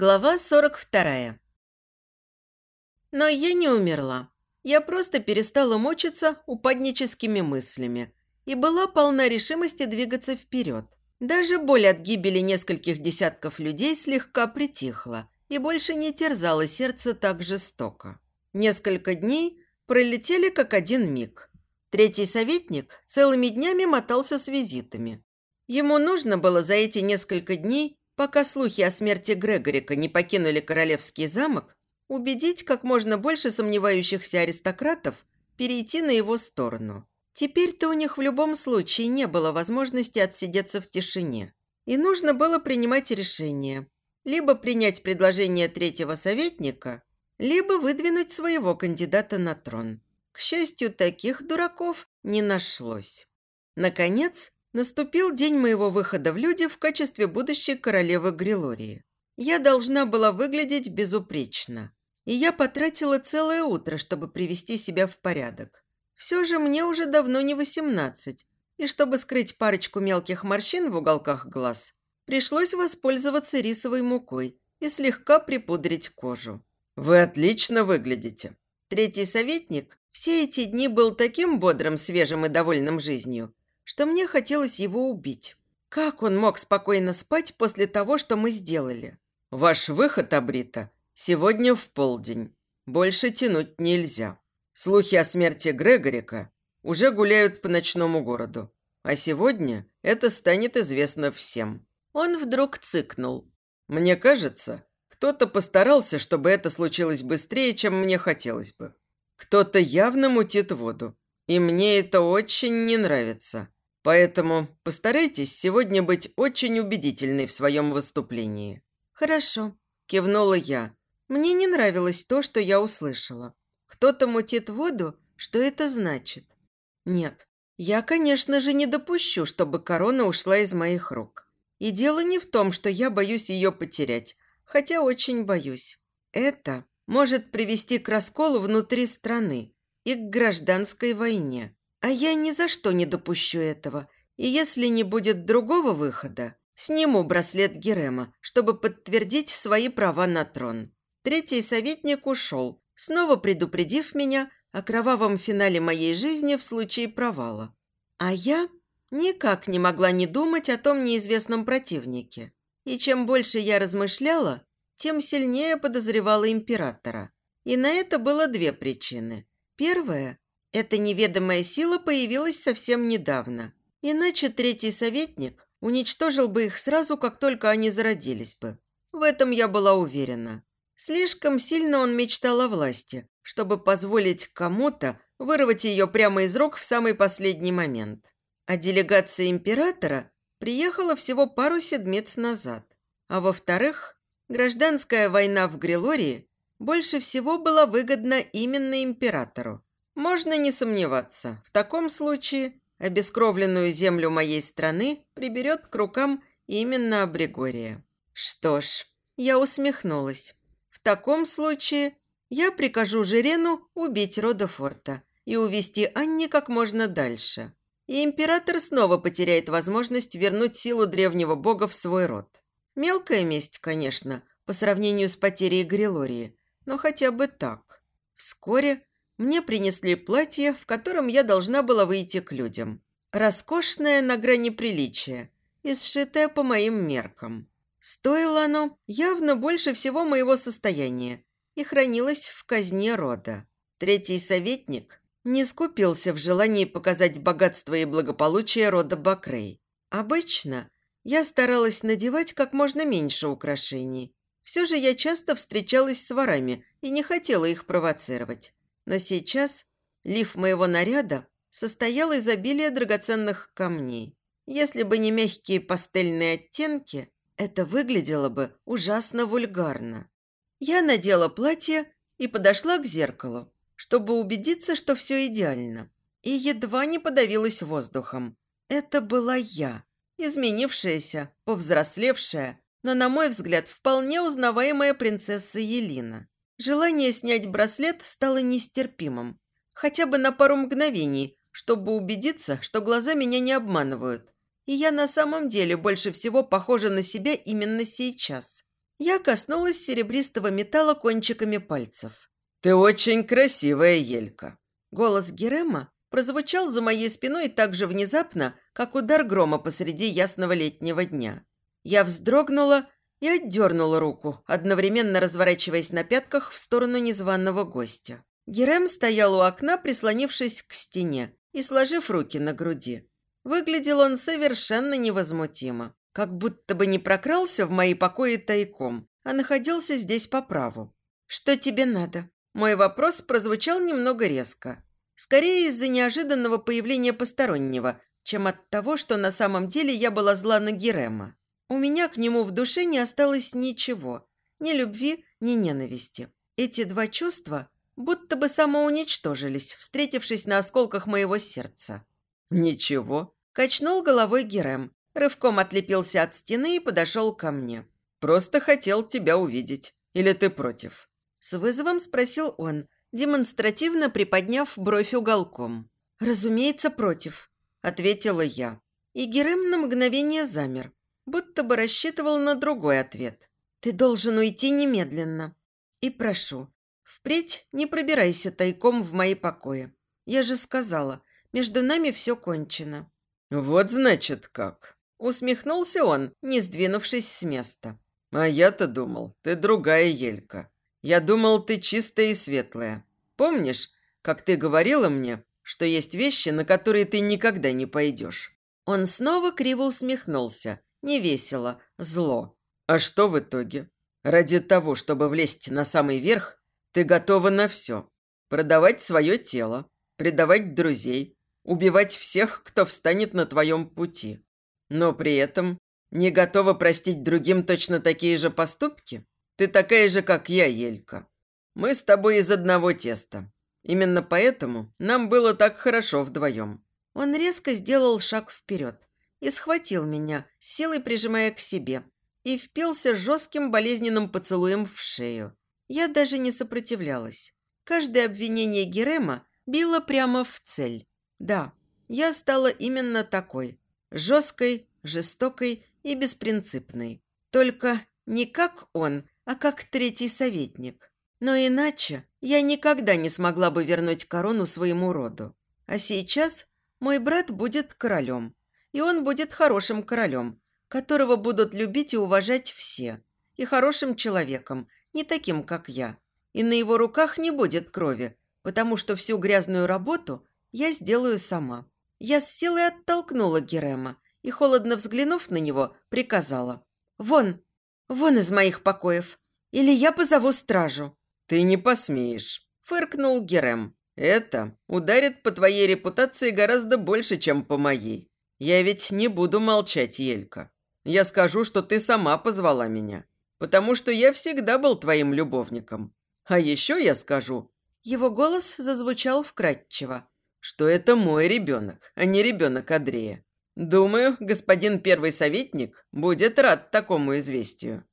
Глава 42. Но я не умерла. Я просто перестала мучиться упадническими мыслями и была полна решимости двигаться вперед. Даже боль от гибели нескольких десятков людей слегка притихла и больше не терзала сердце так жестоко. Несколько дней пролетели как один миг. Третий советник целыми днями мотался с визитами. Ему нужно было за эти несколько дней, пока слухи о смерти Грегорика не покинули королевский замок, убедить как можно больше сомневающихся аристократов перейти на его сторону. Теперь-то у них в любом случае не было возможности отсидеться в тишине. И нужно было принимать решение. Либо принять предложение третьего советника, либо выдвинуть своего кандидата на трон. К счастью, таких дураков не нашлось. Наконец, Наступил день моего выхода в люди в качестве будущей королевы Грилории. Я должна была выглядеть безупречно. И я потратила целое утро, чтобы привести себя в порядок. Все же мне уже давно не восемнадцать, и чтобы скрыть парочку мелких морщин в уголках глаз, пришлось воспользоваться рисовой мукой и слегка припудрить кожу. «Вы отлично выглядите». Третий советник все эти дни был таким бодрым, свежим и довольным жизнью, что мне хотелось его убить. Как он мог спокойно спать после того, что мы сделали? Ваш выход, Абрита, сегодня в полдень. Больше тянуть нельзя. Слухи о смерти Грегорика уже гуляют по ночному городу. А сегодня это станет известно всем. Он вдруг цыкнул. Мне кажется, кто-то постарался, чтобы это случилось быстрее, чем мне хотелось бы. Кто-то явно мутит воду. И мне это очень не нравится. Поэтому постарайтесь сегодня быть очень убедительной в своем выступлении». «Хорошо», – кивнула я. Мне не нравилось то, что я услышала. Кто-то мутит воду, что это значит? Нет, я, конечно же, не допущу, чтобы корона ушла из моих рук. И дело не в том, что я боюсь ее потерять, хотя очень боюсь. Это может привести к расколу внутри страны и к гражданской войне. А я ни за что не допущу этого. И если не будет другого выхода, сниму браслет Герема, чтобы подтвердить свои права на трон. Третий советник ушел, снова предупредив меня о кровавом финале моей жизни в случае провала. А я никак не могла не думать о том неизвестном противнике. И чем больше я размышляла, тем сильнее подозревала императора. И на это было две причины. Первая эта неведомая сила появилась совсем недавно. Иначе третий советник уничтожил бы их сразу, как только они зародились бы. В этом я была уверена. Слишком сильно он мечтал о власти, чтобы позволить кому-то вырвать ее прямо из рук в самый последний момент. А делегация императора приехала всего пару седмиц назад. А во-вторых, гражданская война в Грилории больше всего была выгодна именно императору. Можно не сомневаться, в таком случае обескровленную землю моей страны приберет к рукам именно Абригория. Что ж, я усмехнулась. В таком случае я прикажу Жирену убить Родофорта и увести Анни как можно дальше. И император снова потеряет возможность вернуть силу древнего бога в свой род. Мелкая месть, конечно, по сравнению с потерей Грилории, но хотя бы так. Вскоре мне принесли платье, в котором я должна была выйти к людям. Роскошное на грани приличия и сшитое по моим меркам. Стоило оно явно больше всего моего состояния и хранилось в казне рода. Третий советник не скупился в желании показать богатство и благополучие рода Бакрей. Обычно я старалась надевать как можно меньше украшений. Все же я часто встречалась с ворами и не хотела их провоцировать. Но сейчас лиф моего наряда состоял из обилия драгоценных камней. Если бы не мягкие пастельные оттенки, это выглядело бы ужасно вульгарно. Я надела платье и подошла к зеркалу, чтобы убедиться, что все идеально. И едва не подавилась воздухом. Это была я, изменившаяся, повзрослевшая, но, на мой взгляд, вполне узнаваемая принцесса Елина. Желание снять браслет стало нестерпимым. Хотя бы на пару мгновений, чтобы убедиться, что глаза меня не обманывают. И я на самом деле больше всего похожа на себя именно сейчас. Я коснулась серебристого металла кончиками пальцев. «Ты очень красивая елька». Голос Герема прозвучал за моей спиной так же внезапно, как удар грома посреди ясного летнего дня. Я вздрогнула и отдернула руку, одновременно разворачиваясь на пятках в сторону незваного гостя. Герем стоял у окна, прислонившись к стене и сложив руки на груди. Выглядел он совершенно невозмутимо, как будто бы не прокрался в мои покои тайком, а находился здесь по праву. «Что тебе надо?» Мой вопрос прозвучал немного резко. Скорее из-за неожиданного появления постороннего, чем от того, что на самом деле я была зла на Герема. У меня к нему в душе не осталось ничего. Ни любви, ни ненависти. Эти два чувства будто бы самоуничтожились, встретившись на осколках моего сердца. «Ничего», – качнул головой Герем, рывком отлепился от стены и подошел ко мне. «Просто хотел тебя увидеть. Или ты против?» С вызовом спросил он, демонстративно приподняв бровь уголком. «Разумеется, против», – ответила я. И Герем на мгновение замер, будто бы рассчитывал на другой ответ. «Ты должен уйти немедленно. И прошу, впредь не пробирайся тайком в мои покои. Я же сказала, между нами все кончено». «Вот значит как!» Усмехнулся он, не сдвинувшись с места. «А я-то думал, ты другая Елька. Я думал, ты чистая и светлая. Помнишь, как ты говорила мне, что есть вещи, на которые ты никогда не пойдешь?» Он снова криво усмехнулся, Невесело, зло. А что в итоге? Ради того, чтобы влезть на самый верх, ты готова на все. Продавать свое тело, предавать друзей, убивать всех, кто встанет на твоем пути. Но при этом не готова простить другим точно такие же поступки? Ты такая же, как я, Елька. Мы с тобой из одного теста. Именно поэтому нам было так хорошо вдвоем. Он резко сделал шаг вперед и схватил меня, силой прижимая к себе, и впился жестким болезненным поцелуем в шею. Я даже не сопротивлялась. Каждое обвинение Герема било прямо в цель. Да, я стала именно такой. Жесткой, жестокой и беспринципной. Только не как он, а как третий советник. Но иначе я никогда не смогла бы вернуть корону своему роду. А сейчас мой брат будет королем и он будет хорошим королем, которого будут любить и уважать все, и хорошим человеком, не таким, как я. И на его руках не будет крови, потому что всю грязную работу я сделаю сама. Я с силой оттолкнула Герема и, холодно взглянув на него, приказала. «Вон! Вон из моих покоев! Или я позову стражу!» «Ты не посмеешь!» – фыркнул Герем. «Это ударит по твоей репутации гораздо больше, чем по моей. «Я ведь не буду молчать, Елька. Я скажу, что ты сама позвала меня, потому что я всегда был твоим любовником. А еще я скажу...» Его голос зазвучал вкрадчиво. «Что это мой ребенок, а не ребенок Андрея. Думаю, господин первый советник будет рад такому известию.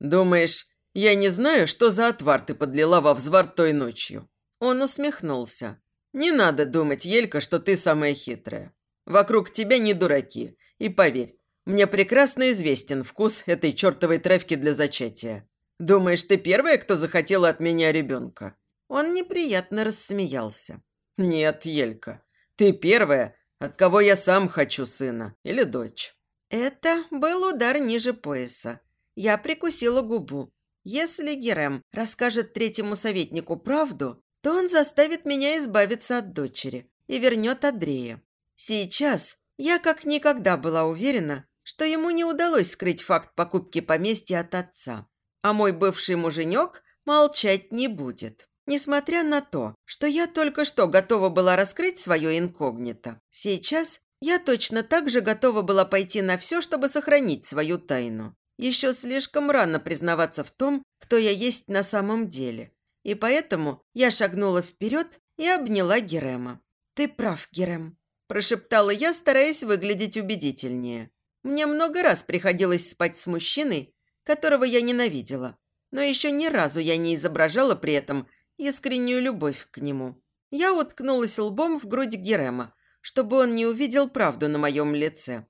Думаешь, я не знаю, что за отвар ты подлила во взвар той ночью?» Он усмехнулся. «Не надо думать, Елька, что ты самая хитрая. Вокруг тебя не дураки. И поверь, мне прекрасно известен вкус этой чертовой травки для зачатия. Думаешь, ты первая, кто захотела от меня ребенка?» Он неприятно рассмеялся. «Нет, Елька, ты первая, от кого я сам хочу сына или дочь». Это был удар ниже пояса. Я прикусила губу. Если Герем расскажет третьему советнику правду, то он заставит меня избавиться от дочери и вернет Андрея. Сейчас я как никогда была уверена, что ему не удалось скрыть факт покупки поместья от отца. А мой бывший муженек молчать не будет. Несмотря на то, что я только что готова была раскрыть свое инкогнито, сейчас я точно так же готова была пойти на все, чтобы сохранить свою тайну. Еще слишком рано признаваться в том, кто я есть на самом деле. И поэтому я шагнула вперед и обняла Герема. «Ты прав, Герем. Прошептала я, стараясь выглядеть убедительнее. Мне много раз приходилось спать с мужчиной, которого я ненавидела, но еще ни разу я не изображала при этом искреннюю любовь к нему. Я уткнулась лбом в грудь Герема, чтобы он не увидел правду на моем лице.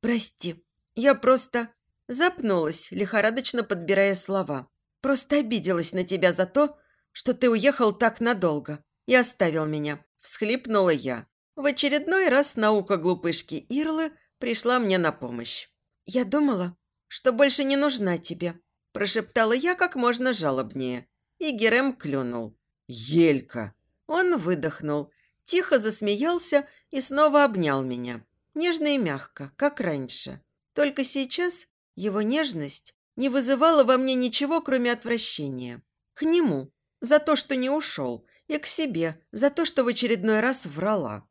«Прости, я просто...» Запнулась, лихорадочно подбирая слова. «Просто обиделась на тебя за то, что ты уехал так надолго и оставил меня», – всхлипнула я. В очередной раз наука глупышки Ирлы пришла мне на помощь. «Я думала, что больше не нужна тебе», – прошептала я как можно жалобнее. И Герем клюнул. «Елька!» Он выдохнул, тихо засмеялся и снова обнял меня. Нежно и мягко, как раньше. Только сейчас его нежность не вызывала во мне ничего, кроме отвращения. К нему, за то, что не ушел, и к себе, за то, что в очередной раз врала.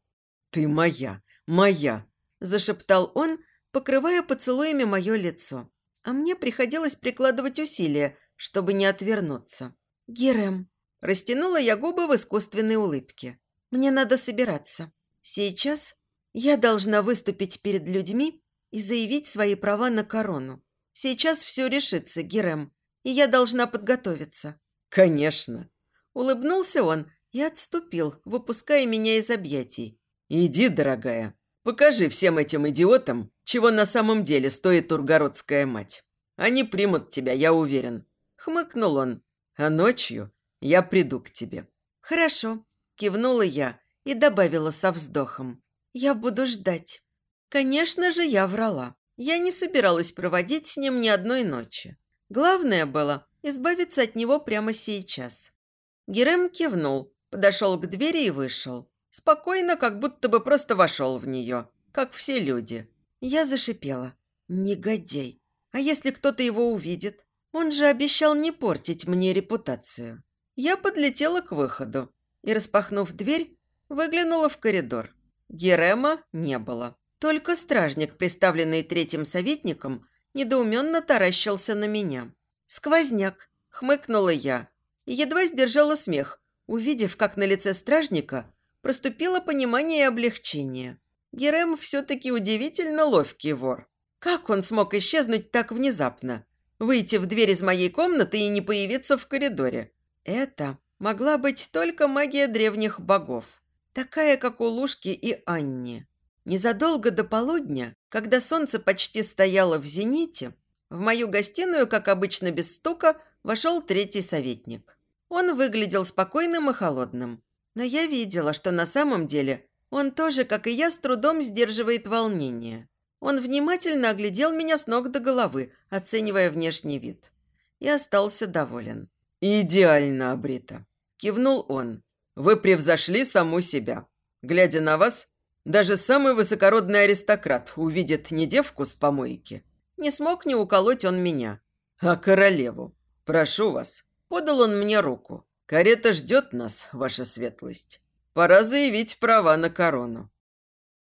«Ты моя, моя!» – зашептал он, покрывая поцелуями мое лицо. А мне приходилось прикладывать усилия, чтобы не отвернуться. «Герем!» – растянула я губы в искусственной улыбке. «Мне надо собираться. Сейчас я должна выступить перед людьми и заявить свои права на корону. Сейчас все решится, Герем, и я должна подготовиться». «Конечно». Улыбнулся он и отступил, выпуская меня из объятий. «Иди, дорогая, покажи всем этим идиотам, чего на самом деле стоит Ургородская мать. Они примут тебя, я уверен». Хмыкнул он. «А ночью я приду к тебе». «Хорошо», – кивнула я и добавила со вздохом. «Я буду ждать». Конечно же, я врала. Я не собиралась проводить с ним ни одной ночи. Главное было избавиться от него прямо сейчас. Герем кивнул, подошел к двери и вышел. Спокойно, как будто бы просто вошел в нее, как все люди. Я зашипела. Негодяй. А если кто-то его увидит? Он же обещал не портить мне репутацию. Я подлетела к выходу и, распахнув дверь, выглянула в коридор. Герема не было. Только стражник, представленный третьим советником, недоуменно таращился на меня. «Сквозняк!» – хмыкнула я. И едва сдержала смех, увидев, как на лице стражника проступило понимание и облегчение. Герем все-таки удивительно ловкий вор. Как он смог исчезнуть так внезапно? Выйти в дверь из моей комнаты и не появиться в коридоре? Это могла быть только магия древних богов. Такая, как у Лушки и Анни. Незадолго до полудня, когда солнце почти стояло в зените, в мою гостиную, как обычно без стука, вошел третий советник. Он выглядел спокойным и холодным. Но я видела, что на самом деле он тоже, как и я, с трудом сдерживает волнение. Он внимательно оглядел меня с ног до головы, оценивая внешний вид. И остался доволен. «Идеально, Абрита!» – кивнул он. «Вы превзошли саму себя. Глядя на вас, даже самый высокородный аристократ увидит не девку с помойки. Не смог не уколоть он меня, а королеву. Прошу вас, подал он мне руку. Карета ждет нас, ваша светлость. Пора заявить права на корону.